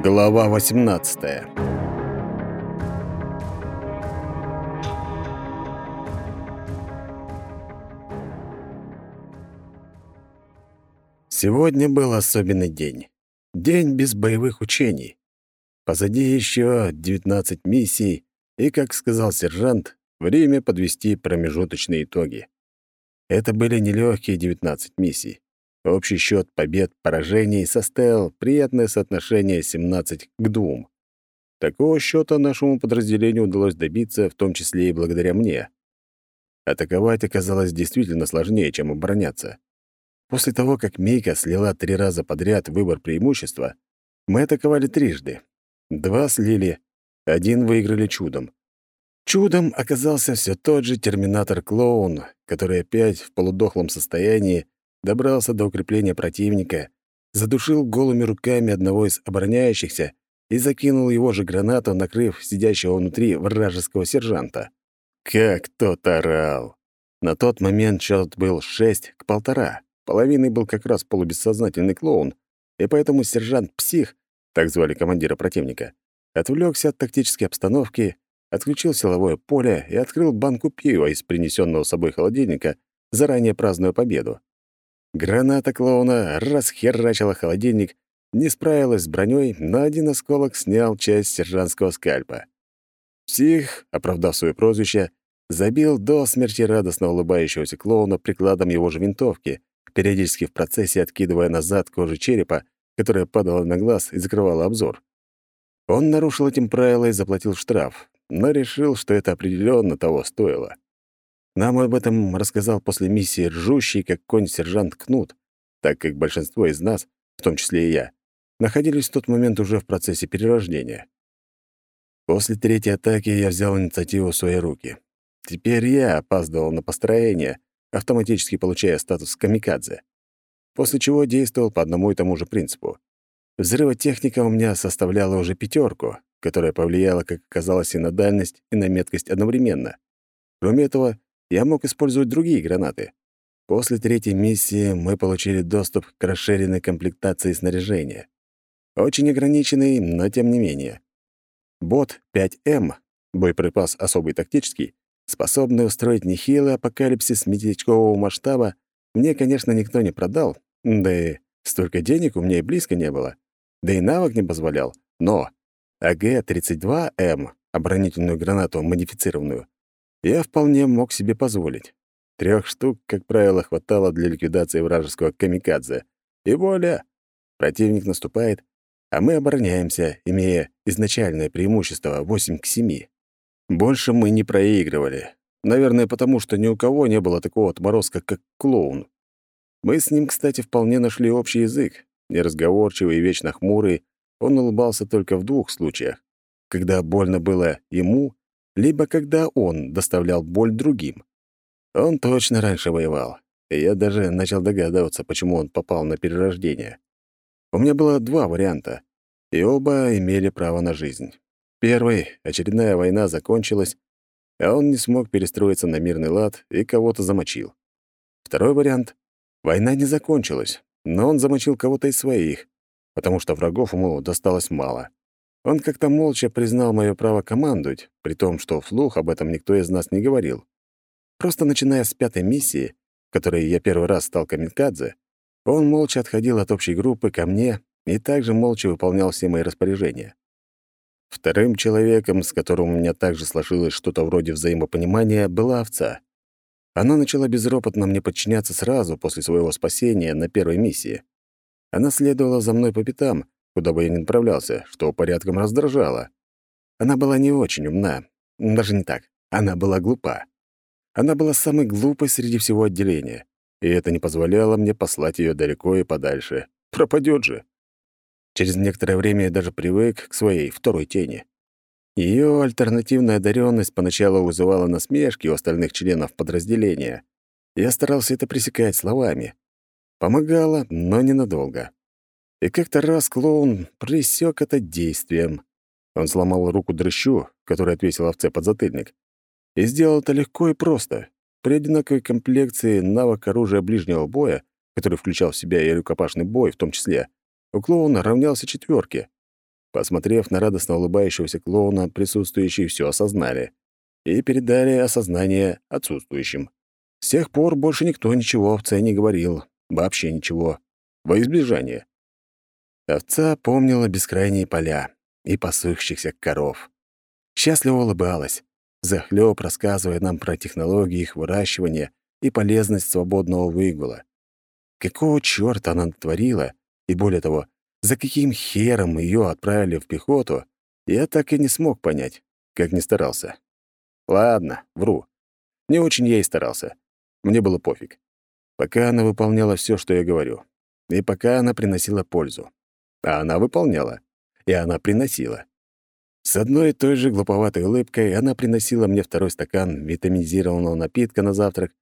Глава 18 Сегодня был особенный день. День без боевых учений. Позади еще 19 миссий, и, как сказал сержант, время подвести промежуточные итоги. Это были нелегкие 19 миссий. Общий счет побед, поражений составил приятное соотношение 17 к 2. Такого счета нашему подразделению удалось добиться, в том числе и благодаря мне. Атаковать оказалось действительно сложнее, чем обороняться. После того, как Мейка слила три раза подряд выбор преимущества, мы атаковали трижды. Два слили, один выиграли чудом. Чудом оказался все тот же терминатор-клоун, который опять в полудохлом состоянии добрался до укрепления противника, задушил голыми руками одного из обороняющихся и закинул его же гранату, накрыв сидящего внутри вражеского сержанта. Как тот орал! На тот момент счет был шесть к полтора. Половиной был как раз полубессознательный клоун, и поэтому сержант-псих, так звали командира противника, отвлекся от тактической обстановки, отключил силовое поле и открыл банку пива из принесенного собой холодильника, заранее празднуя победу. Граната клоуна расхерачила холодильник, не справилась с броней, но один осколок снял часть сержантского скальпа. Псих, оправдав свое прозвище, забил до смерти радостно улыбающегося клоуна прикладом его же винтовки, периодически в процессе откидывая назад кожу черепа, которая падала на глаз и закрывала обзор. Он нарушил этим правила и заплатил штраф, но решил, что это определенно того стоило. Нам об этом рассказал после миссии ржущий, как конь сержант Кнут, так как большинство из нас, в том числе и я, находились в тот момент уже в процессе перерождения. После третьей атаки я взял инициативу в свои руки. Теперь я опаздывал на построение, автоматически получая статус камикадзе, после чего действовал по одному и тому же принципу. Взрывотехника у меня составляла уже пятерку, которая повлияла, как оказалось, и на дальность, и на меткость одновременно. Кроме этого, я мог использовать другие гранаты. После третьей миссии мы получили доступ к расширенной комплектации снаряжения. Очень ограниченный, но тем не менее. Бот 5М, боеприпас особый тактический, способный устроить нехилый апокалипсис местечкового масштаба, мне, конечно, никто не продал, да и столько денег у меня и близко не было, да и навык не позволял, но АГ-32М, оборонительную гранату модифицированную, я вполне мог себе позволить. Трех штук, как правило, хватало для ликвидации вражеского камикадзе. И более. Противник наступает, а мы обороняемся, имея изначальное преимущество 8 к 7. Больше мы не проигрывали. Наверное, потому что ни у кого не было такого отморозка, как клоун. Мы с ним, кстати, вполне нашли общий язык. Неразговорчивый и вечно хмурый, он улыбался только в двух случаях. Когда больно было ему либо когда он доставлял боль другим. Он точно раньше воевал, и я даже начал догадываться, почему он попал на перерождение. У меня было два варианта, и оба имели право на жизнь. Первый — очередная война закончилась, а он не смог перестроиться на мирный лад и кого-то замочил. Второй вариант — война не закончилась, но он замочил кого-то из своих, потому что врагов ему досталось мало. Он как-то молча признал мое право командовать, при том, что вслух об этом никто из нас не говорил. Просто начиная с пятой миссии, в которой я первый раз стал камикадзе, он молча отходил от общей группы ко мне и также молча выполнял все мои распоряжения. Вторым человеком, с которым у меня также сложилось что-то вроде взаимопонимания, была овца. Она начала безропотно мне подчиняться сразу после своего спасения на первой миссии. Она следовала за мной по пятам, куда бы я ни направлялся, что порядком раздражало. Она была не очень умна. Даже не так. Она была глупа. Она была самой глупой среди всего отделения. И это не позволяло мне послать ее далеко и подальше. Пропадет же. Через некоторое время я даже привык к своей второй тени. Ее альтернативная одаренность поначалу вызывала насмешки у остальных членов подразделения. Я старался это пресекать словами. Помогало, но ненадолго. И как-то раз клоун пресек это действием. Он сломал руку дрыщу, который отвесил овце под затыльник. И сделал это легко и просто. При одинаковой комплекции навык оружия ближнего боя, который включал в себя и рукопашный бой в том числе, у клоуна равнялся четверке. Посмотрев на радостно улыбающегося клоуна, присутствующие все осознали и передали осознание отсутствующим. С тех пор больше никто ничего овце не говорил, вообще ничего, во избежание. Овца помнила бескрайние поля и пасущихся коров. Счастливо улыбалась, захлёб рассказывая нам про технологии их выращивания и полезность свободного выгула. Какого чёрта она натворила, и более того, за каким хером её отправили в пехоту, я так и не смог понять, как не старался. Ладно, вру. Не очень я и старался. Мне было пофиг. Пока она выполняла всё, что я говорю. И пока она приносила пользу. А она выполняла. И она приносила. С одной и той же глуповатой улыбкой она приносила мне второй стакан витаминизированного напитка на завтрак,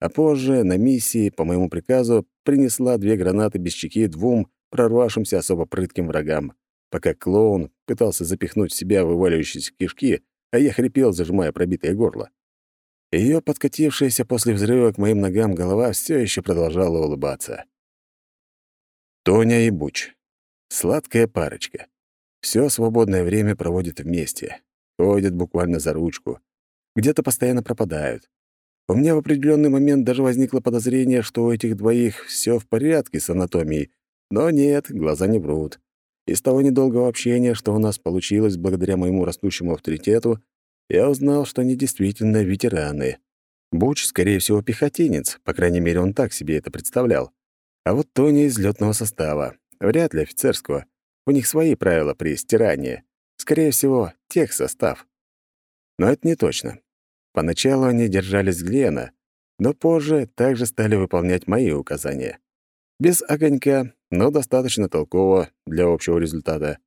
а позже на миссии, по моему приказу, принесла две гранаты без чеки двум прорвавшимся особо прытким врагам, пока клоун пытался запихнуть в себя вываливающиеся кишки, а я хрипел, зажимая пробитое горло. Ее подкатившаяся после взрыва к моим ногам голова все еще продолжала улыбаться. Тоня и Буч. Сладкая парочка. Все свободное время проводят вместе. Ходят буквально за ручку. Где-то постоянно пропадают. У меня в определенный момент даже возникло подозрение, что у этих двоих все в порядке с анатомией. Но нет, глаза не врут. Из того недолгого общения, что у нас получилось благодаря моему растущему авторитету, я узнал, что они действительно ветераны. Буч, скорее всего, пехотинец, по крайней мере, он так себе это представлял. А вот Тони из лётного состава, вряд ли офицерского. У них свои правила при стирании. Скорее всего, тех состав. Но это не точно. Поначалу они держались Глена, но позже также стали выполнять мои указания. Без огонька, но достаточно толково для общего результата.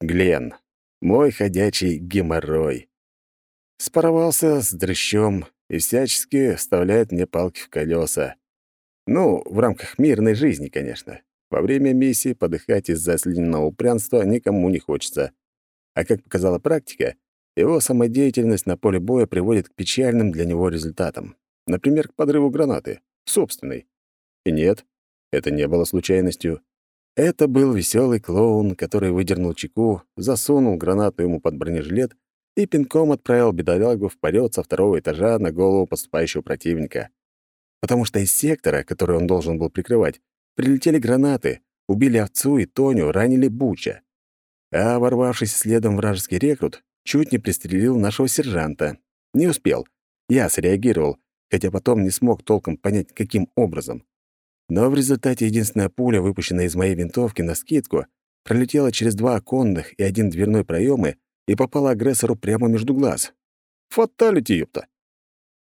Глен. Мой ходячий геморрой. Споровался с дрыщом и всячески вставляет мне палки в колеса. Ну, в рамках мирной жизни, конечно. Во время миссии подыхать из-за слинного упрямства никому не хочется. А как показала практика, его самодеятельность на поле боя приводит к печальным для него результатам. Например, к подрыву гранаты. Собственной. И нет, это не было случайностью. Это был веселый клоун, который выдернул чеку, засунул гранату ему под бронежилет и пинком отправил бедолягу в полет со второго этажа на голову поступающего противника. Потому что из сектора, который он должен был прикрывать, Прилетели гранаты, убили овцу и Тоню, ранили Буча. А ворвавшись следом вражеский рекрут, чуть не пристрелил нашего сержанта. Не успел. Я среагировал, хотя потом не смог толком понять, каким образом. Но в результате единственная пуля, выпущенная из моей винтовки на скидку, пролетела через два оконных и один дверной проемы и попала агрессору прямо между глаз. Фаталити, ёпта!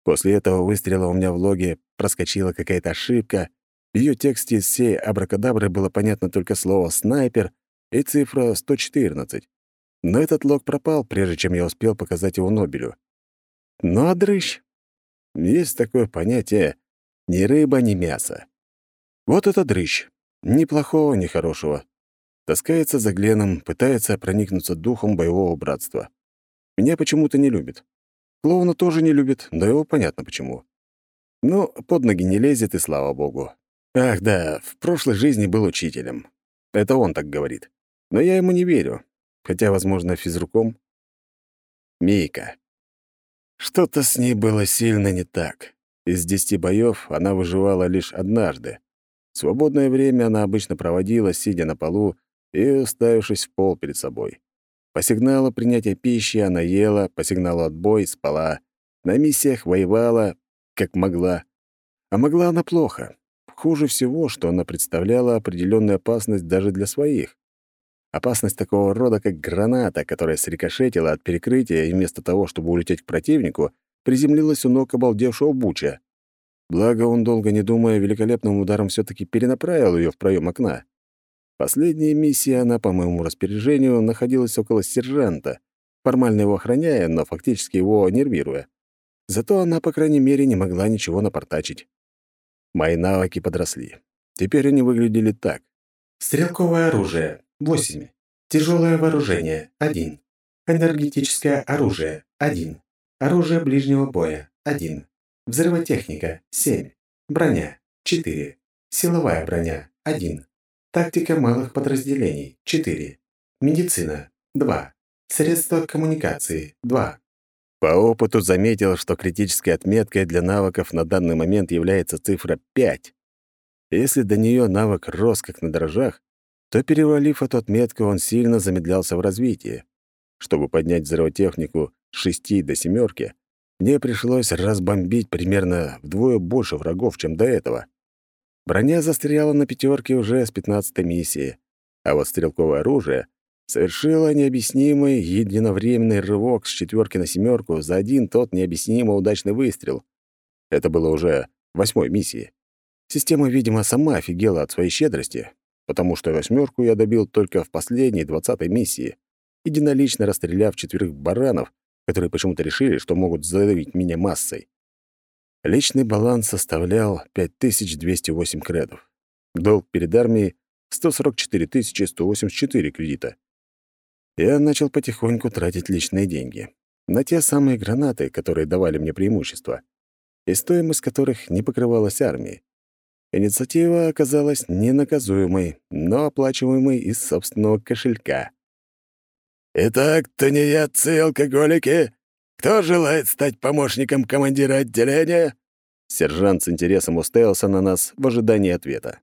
После этого выстрела у меня в логе проскочила какая-то ошибка, ее тексте из всей абракадабры было понятно только слово «снайпер» и цифра 114. Но этот лог пропал, прежде чем я успел показать его Нобелю. Ну а дрыщ? Есть такое понятие «ни рыба, ни мясо». Вот это дрыщ. Ни плохого, ни хорошего. Таскается за Гленом, пытается проникнуться духом боевого братства. Меня почему-то не любит. Клоуна тоже не любит, но его понятно почему. Ну, под ноги не лезет, и слава богу. Ах да, в прошлой жизни был учителем. Это он так говорит. Но я ему не верю. Хотя, возможно, физруком. Мейка. Что-то с ней было сильно не так. Из десяти боев она выживала лишь однажды. Свободное время она обычно проводила, сидя на полу и уставившись в пол перед собой. По сигналу принятия пищи она ела, по сигналу отбой спала. На миссиях воевала, как могла. А могла она плохо. Хуже всего, что она представляла определенную опасность даже для своих. Опасность такого рода, как граната, которая срикошетила от перекрытия и вместо того, чтобы улететь к противнику, приземлилась у ног обалдевшего Буча. Благо, он, долго не думая, великолепным ударом все таки перенаправил ее в проем окна. Последняя миссия она, по моему распоряжению, находилась около сержанта, формально его охраняя, но фактически его нервируя. Зато она, по крайней мере, не могла ничего напортачить. Мои навыки подросли. Теперь они выглядели так. Стрелковое оружие — 8. Тяжелое вооружение — 1. Энергетическое оружие — 1. Оружие ближнего боя — 1. Взрывотехника — 7. Броня — 4. Силовая броня — 1. Тактика малых подразделений — 4. Медицина – 2. Средства коммуникации – 2. По опыту заметил, что критической отметкой для навыков на данный момент является цифра 5. Если до нее навык рос как на дрожжах, то, перевалив эту отметку, он сильно замедлялся в развитии. Чтобы поднять взрывотехнику с 6 до семерки, мне пришлось разбомбить примерно вдвое больше врагов, чем до этого. Броня застряла на пятерке уже с 15 миссии, а вот стрелковое оружие совершило необъяснимый единовременный рывок с четверки на семерку за один тот необъяснимо удачный выстрел. Это было уже восьмой миссии. Система, видимо, сама офигела от своей щедрости, потому что восьмерку я добил только в последней, двадцатой миссии, единолично расстреляв четверых баранов, которые почему-то решили, что могут задавить меня массой. Личный баланс составлял 5208 кредов. Долг перед армией — 144 184 кредита. Я начал потихоньку тратить личные деньги на те самые гранаты, которые давали мне преимущество, и стоимость которых не покрывалась армией. Инициатива оказалась ненаказуемой, но оплачиваемой из собственного кошелька. «Итак, тунеядцы и алкоголики, кто желает стать помощником командира отделения?» Сержант с интересом уставился на нас в ожидании ответа.